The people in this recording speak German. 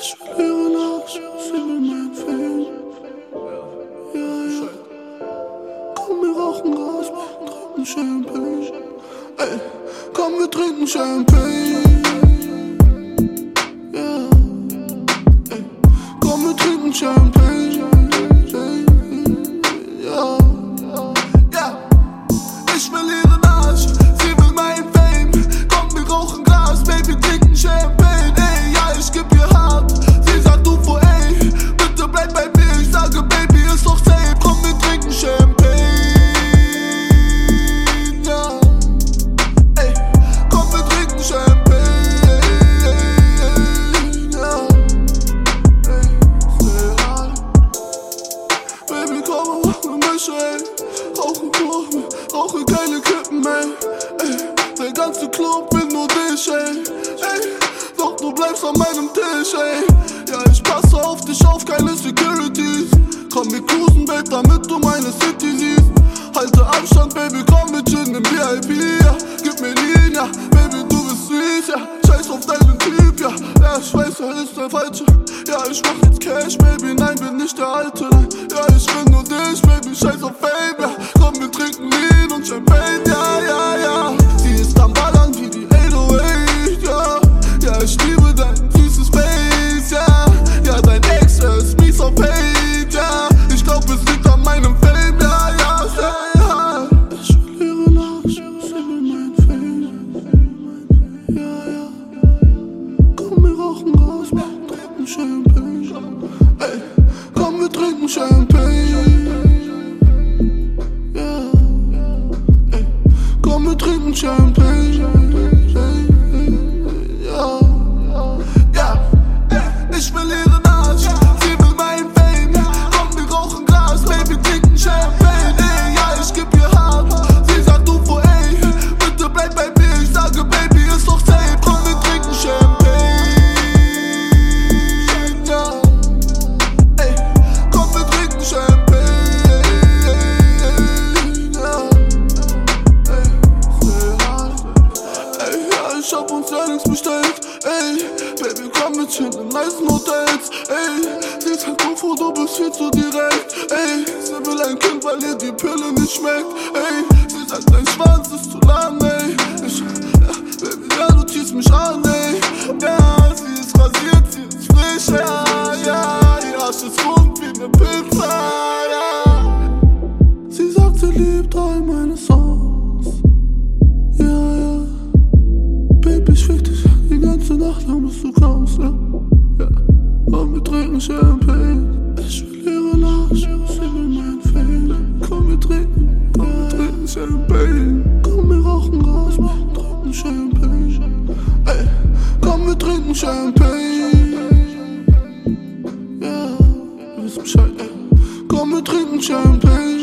Ich Nacht, sie will mein Film. Ja, ja. Komm, wir rauchen Gras, trinken Champagne. Ey, komm, wir trinken Champagne. Ja, ey, komm, wir trinken Champagne. Babe, damit du meine City siehst. Halte Abstand, Baby, komm mit chillen im VIP, ja. Gib mir Linie. Baby, du bist süß, ja. Scheiß auf deinen Typ, ja. Ja, ich weiß, er ist der Falsche. Ja, ich mach jetzt Cash, Baby, nein, bin nicht der Alte. Nein. Ja, ich bin nur dich, Baby, scheiß auf Fame, ja. Komm, ich hab uns nichts bestellt. Ey, Baby, komm mit chillen in nice Hotels. Ey, sie sagt du du bist viel zu direkt. Ey, sie will ein Kind, weil ihr die Pille nicht schmeckt. Ey, sie sagt, dein Schwanz ist zu lang, ey. Ich, ja, Baby, ja, du ziehst mich an, ey. Ja, Wir Champagne. Ich will ihre Nacht, sie will mein Fame. Komm, wir trinken, komm, wir trinken Champagne. Komm, wir rauchen Gras, wir trinken Champagne. Ey, komm, wir trinken Champagne. Ja, du wisst Bescheid, ey. Komm, wir trinken Champagne.